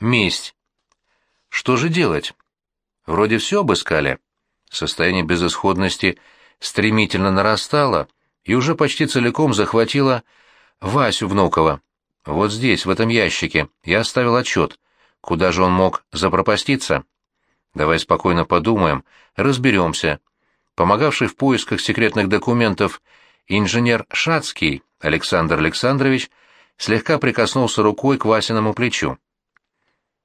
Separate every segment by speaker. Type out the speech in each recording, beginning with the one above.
Speaker 1: месть. Что же делать? Вроде все обыскали. Состояние безысходности стремительно нарастало и уже почти целиком захватило Васю Внукова. Вот здесь, в этом ящике, я оставил отчет. Куда же он мог запропаститься? Давай спокойно подумаем, разберемся. Помогавший в поисках секретных документов инженер Шацкий Александр Александрович слегка прикоснулся рукой к Васиному плечу.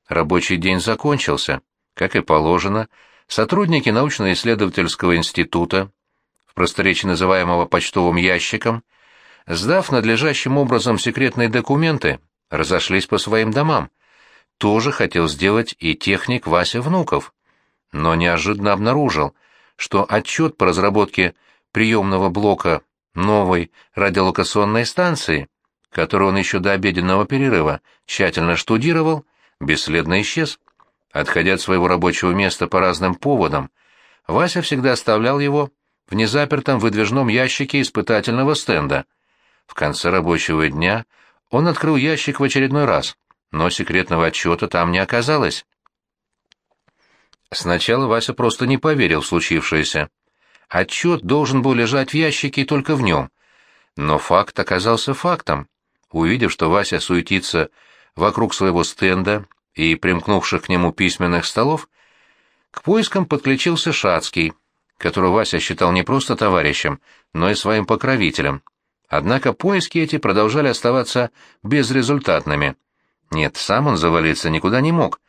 Speaker 1: Рабочий день закончился. Как и положено, сотрудники научно-исследовательского института, в просторечии называемого почтовым ящиком, сдав надлежащим образом секретные документы, разошлись по своим домам. Тоже хотел сделать и техник Вася Внуков, но неожиданно обнаружил, что отчет по разработке приемного блока новой радиолокационной станции, которую он еще до обеденного перерыва тщательно штудировал, бесследно исчез. Отходя от своего рабочего места по разным поводам, Вася всегда оставлял его в незапертом выдвижном ящике испытательного стенда. В конце рабочего дня он открыл ящик в очередной раз, но секретного отчета там не оказалось. Сначала Вася просто не поверил в случившееся. Отчет должен был лежать в ящике только в нем. Но факт оказался фактом. Увидев, что Вася суетится вокруг своего стенда и примкнувших к нему письменных столов, к поискам подключился Шацкий, которого Вася считал не просто товарищем, но и своим покровителем. Однако поиски эти продолжали оставаться безрезультатными. Нет, сам он завалиться никуда не мог.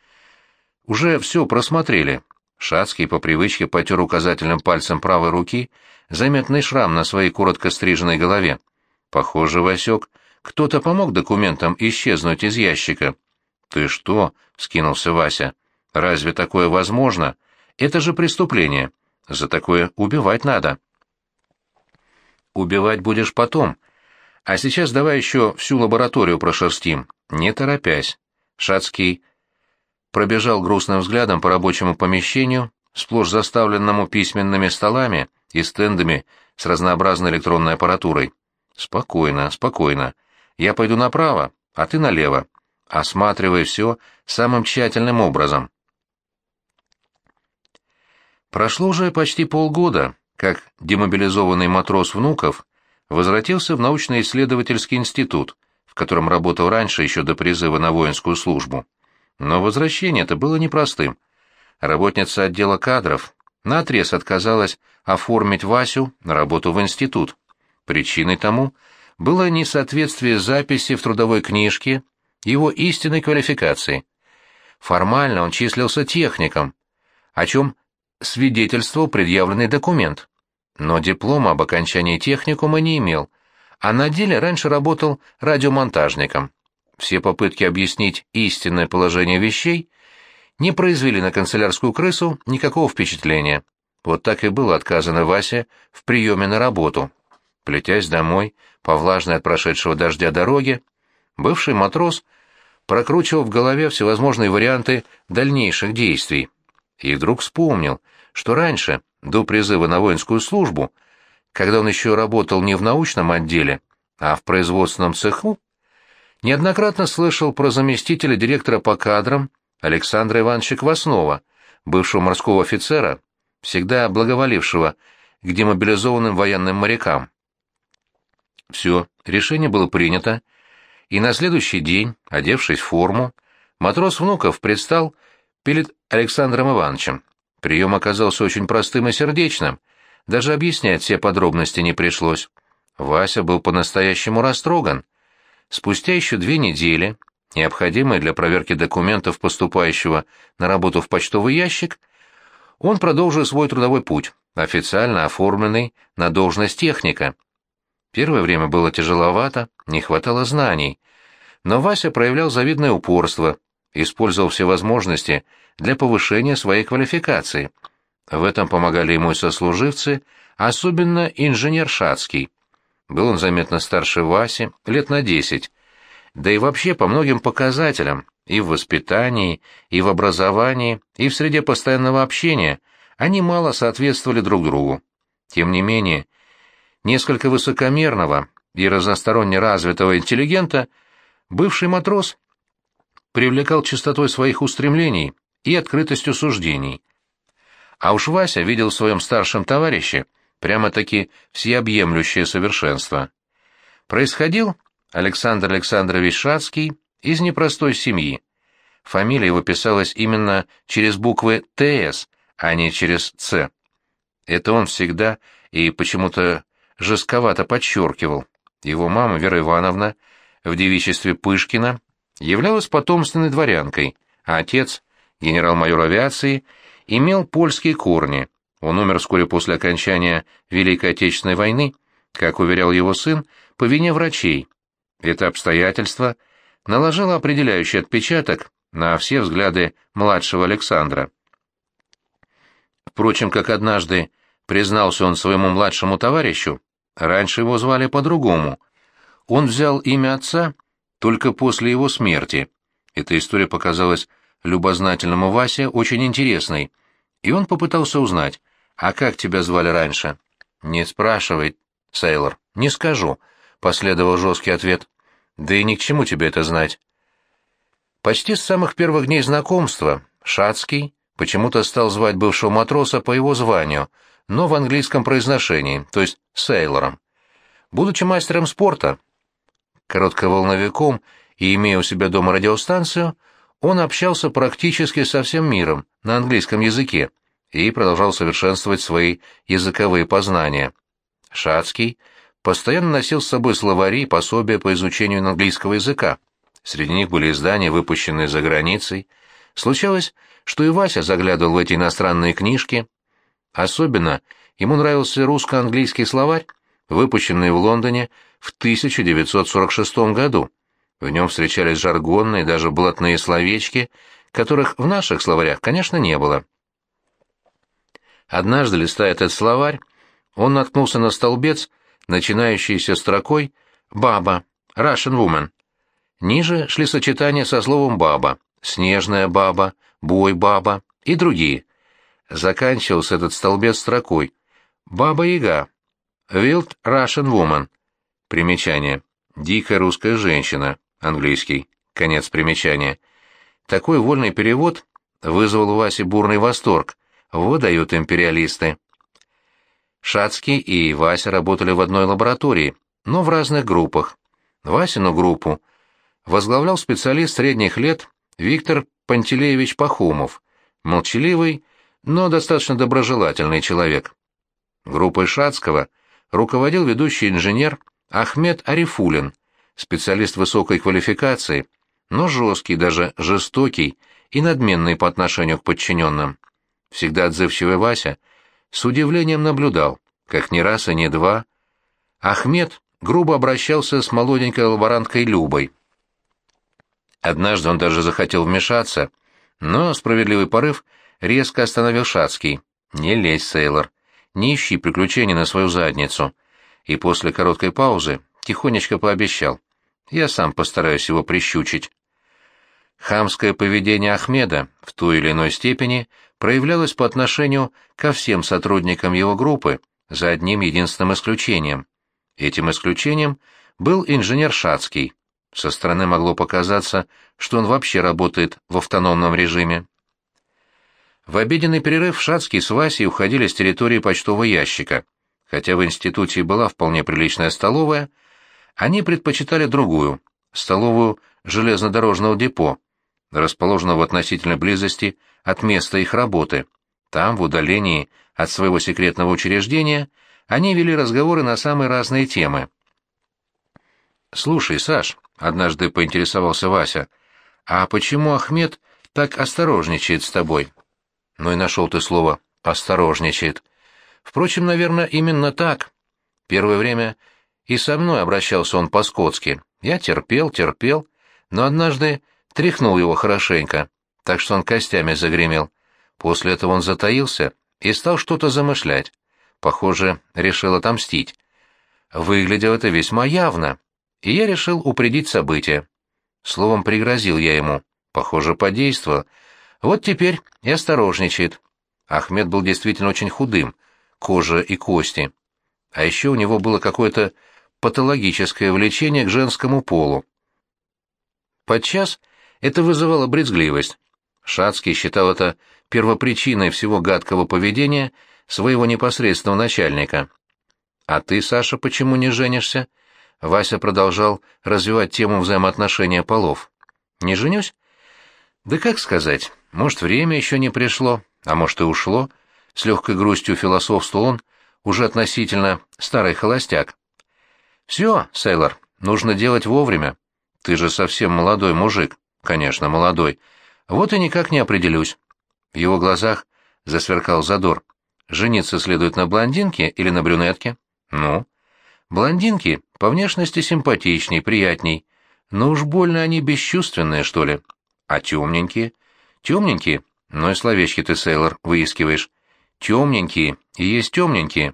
Speaker 1: Уже все просмотрели, Шацкий по привычке потер указательным пальцем правой руки заметный шрам на своей коротко стриженной голове. Похоже, Васек, кто-то помог документам исчезнуть из ящика. «Ты что?» — скинулся Вася. «Разве такое возможно? Это же преступление. За такое убивать надо». «Убивать будешь потом. А сейчас давай еще всю лабораторию прошерстим, не торопясь». Шацкий пробежал грустным взглядом по рабочему помещению, сплошь заставленному письменными столами и стендами с разнообразной электронной аппаратурой. «Спокойно, спокойно. Я пойду направо, а ты налево. Осматривай все самым тщательным образом». Прошло уже почти полгода, как демобилизованный матрос Внуков возвратился в научно-исследовательский институт, в котором работал раньше еще до призыва на воинскую службу. Но возвращение это было непростым. Работница отдела кадров наотрез отказалась оформить Васю на работу в институт. Причиной тому было несоответствие записи в трудовой книжке его истинной квалификации. Формально он числился техником, о чем свидетельствовал предъявленный документ. Но диплома об окончании техникума не имел, а на деле раньше работал радиомонтажником. Все попытки объяснить истинное положение вещей не произвели на канцелярскую крысу никакого впечатления. Вот так и было отказано Васе в приеме на работу. Плетясь домой по влажной от прошедшего дождя дороге, бывший матрос прокручивал в голове всевозможные варианты дальнейших действий. И вдруг вспомнил, что раньше, до призыва на воинскую службу, когда он еще работал не в научном отделе, а в производственном цеху, неоднократно слышал про заместителя директора по кадрам Александра Ивановича Кваснова, бывшего морского офицера, всегда благоволившего к демобилизованным военным морякам. Все, решение было принято, и на следующий день, одевшись в форму, матрос Внуков предстал перед Александром Ивановичем. Прием оказался очень простым и сердечным, даже объяснять все подробности не пришлось. Вася был по-настоящему растроган. Спустя еще две недели, необходимые для проверки документов поступающего на работу в почтовый ящик, он продолжил свой трудовой путь, официально оформленный на должность техника. Первое время было тяжеловато, не хватало знаний, но Вася проявлял завидное упорство, использовал все возможности для повышения своей квалификации. В этом помогали ему сослуживцы, особенно инженер Шацкий. Был он заметно старше Васи, лет на десять. Да и вообще по многим показателям, и в воспитании, и в образовании, и в среде постоянного общения, они мало соответствовали друг другу. Тем не менее, несколько высокомерного и разносторонне развитого интеллигента бывший матрос привлекал чистотой своих устремлений и открытостью суждений. А уж Вася видел в своем старшем товарище прямо-таки всеобъемлющее совершенство. Происходил Александр Александрович Шацкий из непростой семьи. Фамилия его писалась именно через буквы «ТС», а не через «Ц». Это он всегда и почему-то жестковато подчеркивал. Его мама, Вера Ивановна, в девичестве Пышкина, являлась потомственной дворянкой, а отец, генерал-майор авиации, имел польские корни. Он умер вскоре после окончания Великой Отечественной войны, как уверял его сын, по вине врачей. Это обстоятельство наложило определяющий отпечаток на все взгляды младшего Александра. Впрочем, как однажды признался он своему младшему товарищу, раньше его звали по-другому. Он взял имя отца только после его смерти. Эта история показалась любознательному Васе очень интересной, и он попытался узнать, а как тебя звали раньше? «Не спрашивай, Сейлор, не скажу», — последовал жесткий ответ. «Да и ни к чему тебе это знать». Почти с самых первых дней знакомства Шацкий почему-то стал звать бывшего матроса по его званию, но в английском произношении, то есть сейлором. Будучи мастером спорта, коротковолновиком и имея у себя дома радиостанцию, он общался практически со всем миром на английском языке и продолжал совершенствовать свои языковые познания. Шацкий постоянно носил с собой словари и пособия по изучению английского языка. Среди них были издания, выпущенные за границей. Случалось, что и Вася заглядывал в эти иностранные книжки. Особенно ему нравился русско-английский словарь, выпущенный в Лондоне в 1946 году. В нем встречались жаргонные, даже блатные словечки, которых в наших словарях, конечно, не было. Однажды, листая этот словарь, он наткнулся на столбец, начинающийся строкой «Баба», «Russian woman», Ниже шли сочетания со словом «баба», «снежная баба», «бой-баба» и другие. Заканчивался этот столбец строкой «Баба-яга», «Wild Russian Woman». Примечание. «Дикая русская женщина», английский. Конец примечания. Такой вольный перевод вызвал у Васи бурный восторг. Вот дают империалисты. Шацкий и Вася работали в одной лаборатории, но в разных группах. Васину группу — возглавлял специалист средних лет Виктор Пантелеевич Пахомов, молчаливый, но достаточно доброжелательный человек. Группой Шацкого руководил ведущий инженер Ахмед Арифулин, специалист высокой квалификации, но жесткий, даже жестокий и надменный по отношению к подчиненным. Всегда отзывчивый Вася с удивлением наблюдал, как ни раз и ни два, Ахмед грубо обращался с молоденькой лаборанткой Любой. Однажды он даже захотел вмешаться, но справедливый порыв резко остановил Шацкий. «Не лезь, Сейлор, не ищи приключений на свою задницу». И после короткой паузы тихонечко пообещал. «Я сам постараюсь его прищучить». Хамское поведение Ахмеда в той или иной степени проявлялось по отношению ко всем сотрудникам его группы, за одним единственным исключением. Этим исключением был инженер Шацкий. Со стороны могло показаться, что он вообще работает в автономном режиме. В обеденный перерыв Шацкий с Васей уходили с территории почтового ящика. Хотя в институте была вполне приличная столовая, они предпочитали другую, столовую железнодорожного депо, расположенного в относительной близости от места их работы. Там, в удалении от своего секретного учреждения, они вели разговоры на самые разные темы. «Слушай, Саш», — однажды поинтересовался Вася, — «а почему Ахмед так осторожничает с тобой?» «Ну и нашел ты слово «осторожничает». Впрочем, наверное, именно так. Первое время и со мной обращался он по-скотски. Я терпел, терпел, но однажды тряхнул его хорошенько, так что он костями загремел. После этого он затаился и стал что-то замышлять. Похоже, решил отомстить. Выглядело это весьма явно и я решил упредить события. Словом, пригрозил я ему. Похоже, подействовало. Вот теперь и осторожничает. Ахмед был действительно очень худым, кожа и кости. А еще у него было какое-то патологическое влечение к женскому полу. Подчас Это вызывало брезгливость. Шацкий считал это первопричиной всего гадкого поведения своего непосредственного начальника. «А ты, Саша, почему не женишься?» Вася продолжал развивать тему взаимоотношения полов. «Не женюсь?» «Да как сказать, может, время еще не пришло, а может, и ушло», — с легкой грустью философствовал он, уже относительно старый холостяк. «Все, Сейлор, нужно делать вовремя. Ты же совсем молодой мужик». «Конечно, молодой. Вот и никак не определюсь». В его глазах засверкал задор. «Жениться следует на блондинке или на брюнетке?» «Ну?» «Блондинки по внешности симпатичней, приятней. Но уж больно они бесчувственные, что ли. А темненькие?» «Темненькие? Ну и словечки ты, Сейлор, выискиваешь. Темненькие и есть темненькие».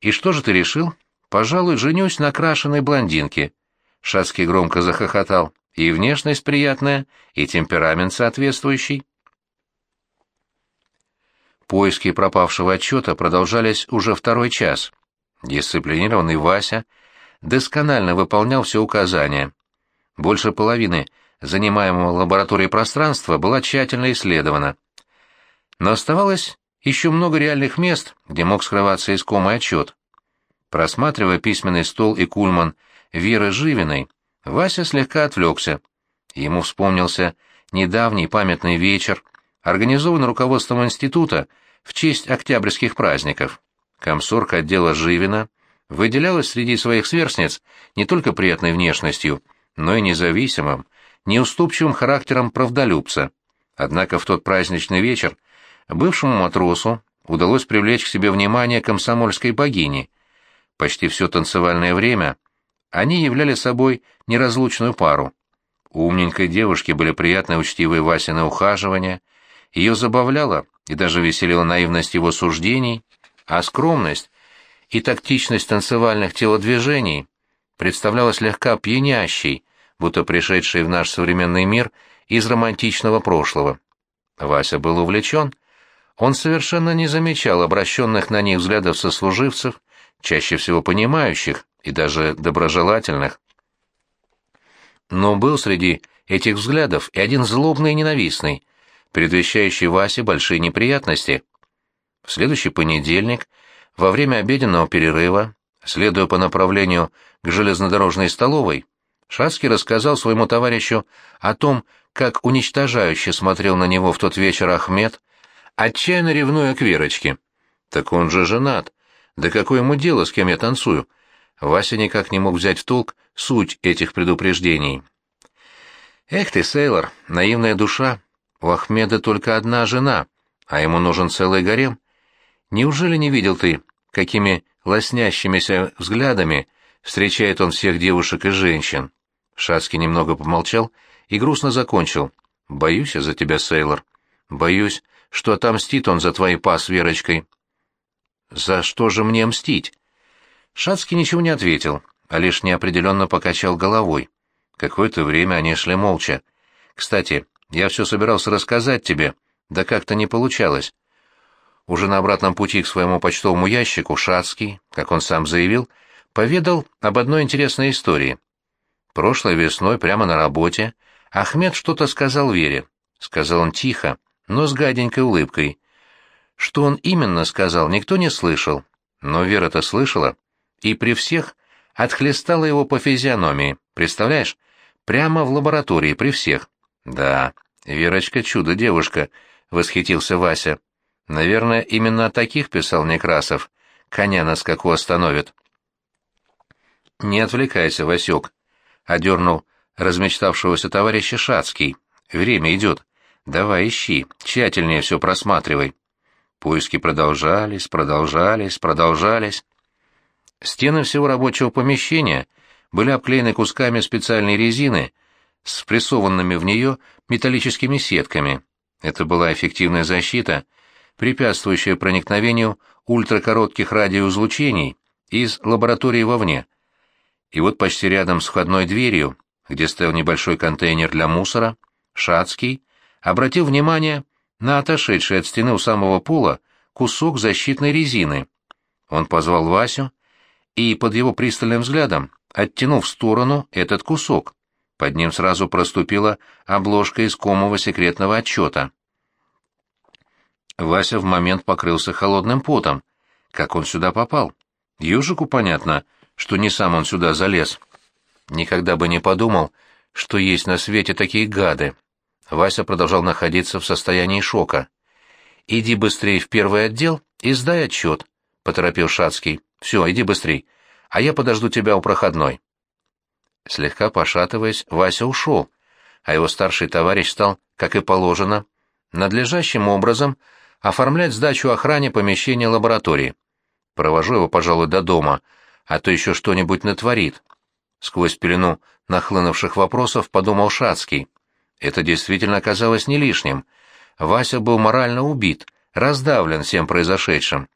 Speaker 1: «И что же ты решил?» «Пожалуй, женюсь на крашеной блондинке». Шацкий громко захохотал. «И внешность приятная, и темперамент соответствующий». Поиски пропавшего отчета продолжались уже второй час. Дисциплинированный Вася досконально выполнял все указания. Больше половины занимаемого лабораторией пространства была тщательно исследована. Но оставалось еще много реальных мест, где мог скрываться искомый отчет. Просматривая письменный стол и кульман Веры Живиной, Вася слегка отвлекся. Ему вспомнился недавний памятный вечер, организованный руководством института в честь октябрьских праздников. Комсорг отдела Живина выделялась среди своих сверстниц не только приятной внешностью, но и независимым, неуступчивым характером правдолюбца. Однако в тот праздничный вечер бывшему матросу удалось привлечь к себе внимание комсомольской богини. Почти все танцевальное время они являли собой неразлучную пару. У умненькой девушки были приятные учтивые Васины ухаживания, ее забавляла и даже веселила наивность его суждений, а скромность и тактичность танцевальных телодвижений представляла слегка пьянящей, будто пришедшей в наш современный мир из романтичного прошлого. Вася был увлечен. Он совершенно не замечал обращенных на них взглядов сослуживцев, чаще всего понимающих и даже доброжелательных. Но был среди этих взглядов и один злобный и ненавистный, предвещающий Васе большие неприятности. В следующий понедельник, во время обеденного перерыва, следуя по направлению к железнодорожной столовой, Шацкий рассказал своему товарищу о том, как уничтожающе смотрел на него в тот вечер Ахмед, отчаянно ревнуя к Верочке. «Так он же женат. Да какое ему дело, с кем я танцую?» Вася никак не мог взять в толк суть этих предупреждений. «Эх ты, Сейлор, наивная душа. У Ахмеда только одна жена, а ему нужен целый гарем. Неужели не видел ты, какими лоснящимися взглядами встречает он всех девушек и женщин?» Шацкий немного помолчал и грустно закончил. «Боюсь я за тебя, Сейлор. Боюсь, что отомстит он за твои па с Верочкой». «За что же мне мстить?» Шацкий ничего не ответил, а лишь неопределенно покачал головой. Какое-то время они шли молча. «Кстати, я все собирался рассказать тебе, да как-то не получалось». Уже на обратном пути к своему почтовому ящику Шацкий, как он сам заявил, поведал об одной интересной истории. Прошлой весной, прямо на работе, Ахмед что-то сказал Вере. Сказал он тихо, но с гаденькой улыбкой. Что он именно сказал, никто не слышал. Но Вера-то слышала и при всех отхлестала его по физиономии, представляешь? Прямо в лаборатории при всех. Да, Верочка чудо-девушка, восхитился Вася. Наверное, именно о таких писал Некрасов. Коня на скаку остановит. Не отвлекайся, Васек, одернул размечтавшегося товарища Шацкий. Время идет. Давай ищи, тщательнее все просматривай. Поиски продолжались, продолжались, продолжались. Стены всего рабочего помещения были обклеены кусками специальной резины с прессованными в нее металлическими сетками. Это была эффективная защита, препятствующая проникновению ультракоротких радиоизлучений из лаборатории вовне. И вот почти рядом с входной дверью, где стоял небольшой контейнер для мусора, Шацкий обратил внимание на отошедший от стены у самого пола кусок защитной резины. Он позвал Васю, и под его пристальным взглядом оттянул в сторону этот кусок. Под ним сразу проступила обложка искомого секретного отчета. Вася в момент покрылся холодным потом. Как он сюда попал? Южику понятно, что не сам он сюда залез. Никогда бы не подумал, что есть на свете такие гады. Вася продолжал находиться в состоянии шока. «Иди быстрее в первый отдел и сдай отчет», — поторопил Шацкий. «Все, иди быстрей, а я подожду тебя у проходной». Слегка пошатываясь, Вася ушел, а его старший товарищ стал, как и положено, надлежащим образом оформлять сдачу охране помещения лаборатории. Провожу его, пожалуй, до дома, а то еще что-нибудь натворит. Сквозь пелену нахлынувших вопросов подумал Шацкий. Это действительно оказалось не лишним. Вася был морально убит, раздавлен всем произошедшим.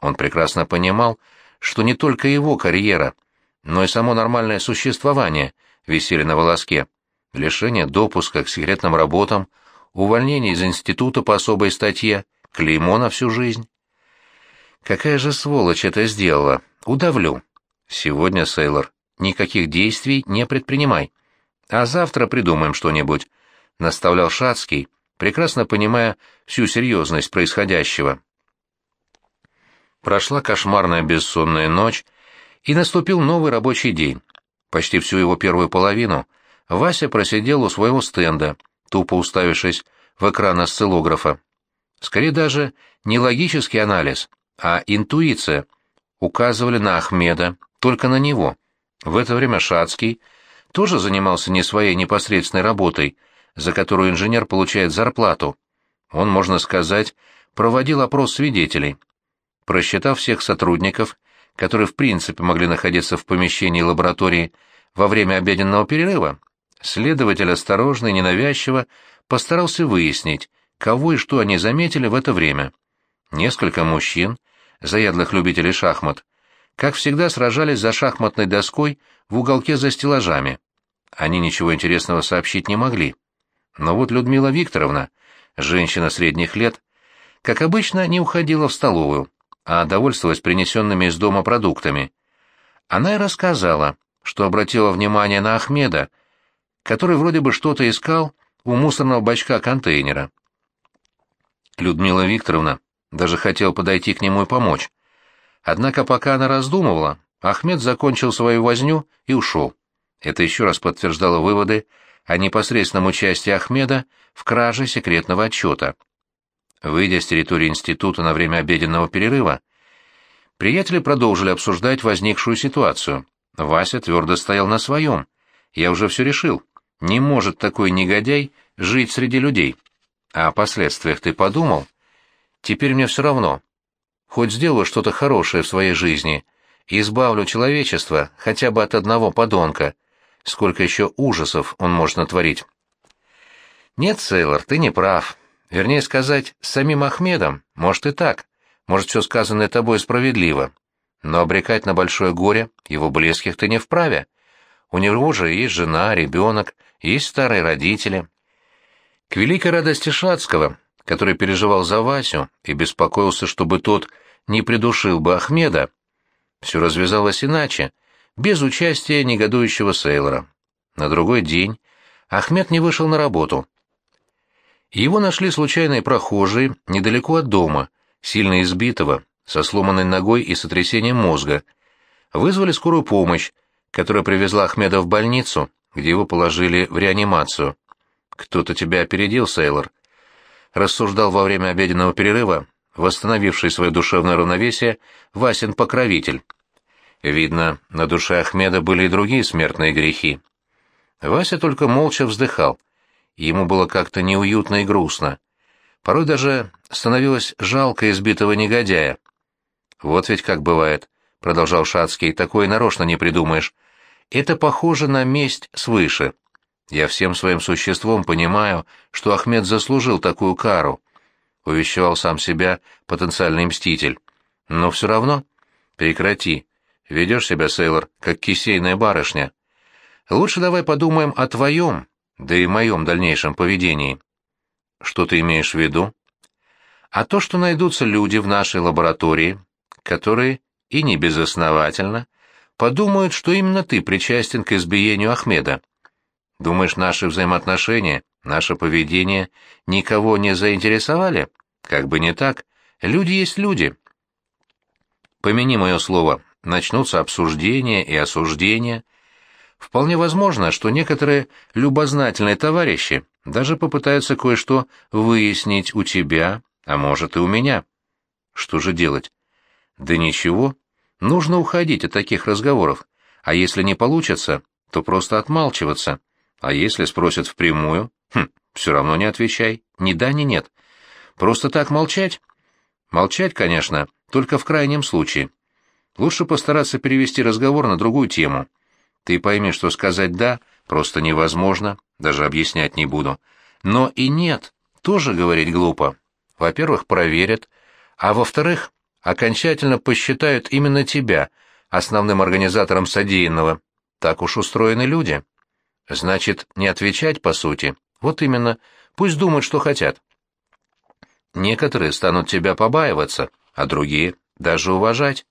Speaker 1: Он прекрасно понимал, что не только его карьера, но и само нормальное существование висели на волоске. Лишение допуска к секретным работам, увольнение из института по особой статье, клеймо на всю жизнь. Какая же сволочь это сделала? Удавлю. Сегодня, Сейлор, никаких действий не предпринимай. А завтра придумаем что-нибудь, — наставлял Шацкий, прекрасно понимая всю серьезность происходящего. Прошла кошмарная бессонная ночь, и наступил новый рабочий день. Почти всю его первую половину Вася просидел у своего стенда, тупо уставившись в экран осциллографа. Скорее даже не логический анализ, а интуиция указывали на Ахмеда, только на него. В это время Шацкий тоже занимался не своей непосредственной работой, за которую инженер получает зарплату. Он, можно сказать, проводил опрос свидетелей. Просчитав всех сотрудников, которые в принципе могли находиться в помещении лаборатории во время обеденного перерыва, следователь осторожно и ненавязчиво постарался выяснить, кого и что они заметили в это время. Несколько мужчин, заядлых любителей шахмат, как всегда сражались за шахматной доской в уголке за стеллажами. Они ничего интересного сообщить не могли. Но вот Людмила Викторовна, женщина средних лет, как обычно, не уходила в столовую, а довольствовалась принесенными из дома продуктами. Она и рассказала, что обратила внимание на Ахмеда, который вроде бы что-то искал у мусорного бачка контейнера. Людмила Викторовна даже хотела подойти к нему и помочь. Однако пока она раздумывала, Ахмед закончил свою возню и ушел. Это еще раз подтверждало выводы о непосредственном участии Ахмеда в краже секретного отчета. Выйдя с территории института на время обеденного перерыва, приятели продолжили обсуждать возникшую ситуацию. Вася твердо стоял на своем. «Я уже все решил. Не может такой негодяй жить среди людей. А о последствиях ты подумал? Теперь мне все равно. Хоть сделаю что-то хорошее в своей жизни, избавлю человечество хотя бы от одного подонка. Сколько еще ужасов он может натворить?» «Нет, Сейлор, ты не прав. Вернее сказать, с самим Ахмедом, может и так, может все сказанное тобой справедливо. Но обрекать на большое горе его близких ты не вправе. У него же есть жена, ребенок, есть старые родители. К великой радости Шацкого, который переживал за Васю и беспокоился, чтобы тот не придушил бы Ахмеда, все развязалось иначе, без участия негодующего Сейлора. На другой день Ахмед не вышел на работу, его нашли случайные прохожие недалеко от дома, сильно избитого, со сломанной ногой и сотрясением мозга. Вызвали скорую помощь, которая привезла Ахмеда в больницу, где его положили в реанимацию. «Кто-то тебя опередил, Сейлор», — рассуждал во время обеденного перерыва, восстановивший свое душевное равновесие, Васин покровитель. Видно, на душе Ахмеда были и другие смертные грехи. Вася только молча вздыхал — Ему было как-то неуютно и грустно. Порой даже становилось жалко избитого негодяя. «Вот ведь как бывает», — продолжал Шацкий, — «такое нарочно не придумаешь. Это похоже на месть свыше. Я всем своим существом понимаю, что Ахмед заслужил такую кару», — увещевал сам себя потенциальный мститель. «Но все равно...» «Прекрати. Ведешь себя, Сейлор, как кисейная барышня. Лучше давай подумаем о твоем, да и моем дальнейшем поведении. Что ты имеешь в виду? А то, что найдутся люди в нашей лаборатории, которые, и не безосновательно, подумают, что именно ты причастен к избиению Ахмеда. Думаешь, наши взаимоотношения, наше поведение никого не заинтересовали? Как бы не так. Люди есть люди. Помяни мое слово, начнутся обсуждения и осуждения. Вполне возможно, что некоторые любознательные товарищи даже попытаются кое-что выяснить у тебя, а может и у меня. Что же делать? Да ничего. Нужно уходить от таких разговоров. А если не получится, то просто отмалчиваться. А если спросят впрямую, хм, все равно не отвечай. Ни да, ни нет. Просто так молчать? Молчать, конечно, только в крайнем случае. Лучше постараться перевести разговор на другую тему. Ты пойми, что сказать «да» просто невозможно, даже объяснять не буду. Но и «нет» тоже говорить глупо. Во-первых, проверят, а во-вторых, окончательно посчитают именно тебя основным организатором содеянного. Так уж устроены люди. Значит, не отвечать по сути. Вот именно. Пусть думают, что хотят. Некоторые станут тебя побаиваться, а другие — даже уважать.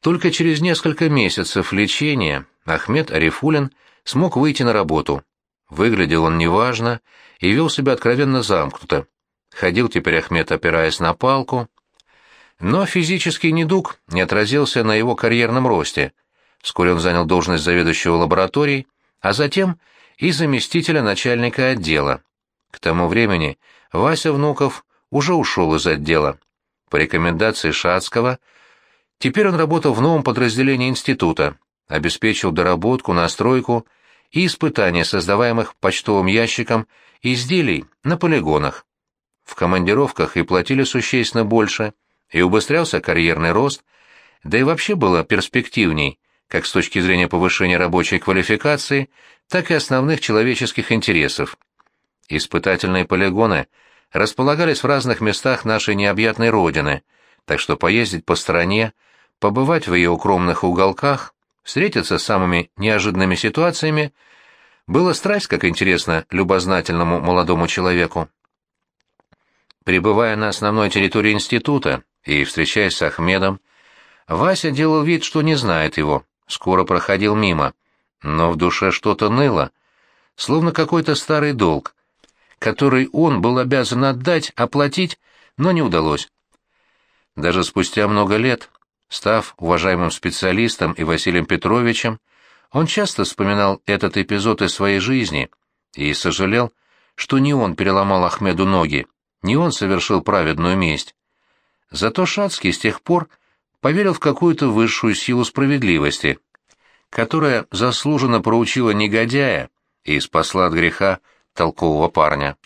Speaker 1: Только через несколько месяцев лечения Ахмед Арифулин смог выйти на работу. Выглядел он неважно и вел себя откровенно замкнуто. Ходил теперь Ахмед, опираясь на палку. Но физический недуг не отразился на его карьерном росте. Вскоре он занял должность заведующего лабораторией, а затем и заместителя начальника отдела. К тому времени Вася Внуков уже ушел из отдела. По рекомендации Шацкого – Теперь он работал в новом подразделении института, обеспечил доработку, настройку и испытания создаваемых почтовым ящиком изделий на полигонах. В командировках и платили существенно больше, и убыстрялся карьерный рост, да и вообще было перспективней, как с точки зрения повышения рабочей квалификации, так и основных человеческих интересов. Испытательные полигоны располагались в разных местах нашей необъятной родины, так что поездить по стране – побывать в ее укромных уголках, встретиться с самыми неожиданными ситуациями, было страсть, как интересно, любознательному молодому человеку. Прибывая на основной территории института и встречаясь с Ахмедом, Вася делал вид, что не знает его, скоро проходил мимо, но в душе что-то ныло, словно какой-то старый долг, который он был обязан отдать, оплатить, но не удалось. Даже спустя много лет Став уважаемым специалистом и Василием Петровичем, он часто вспоминал этот эпизод из своей жизни и сожалел, что не он переломал Ахмеду ноги, не он совершил праведную месть. Зато Шацкий с тех пор поверил в какую-то высшую силу справедливости, которая заслуженно проучила негодяя и спасла от греха толкового парня.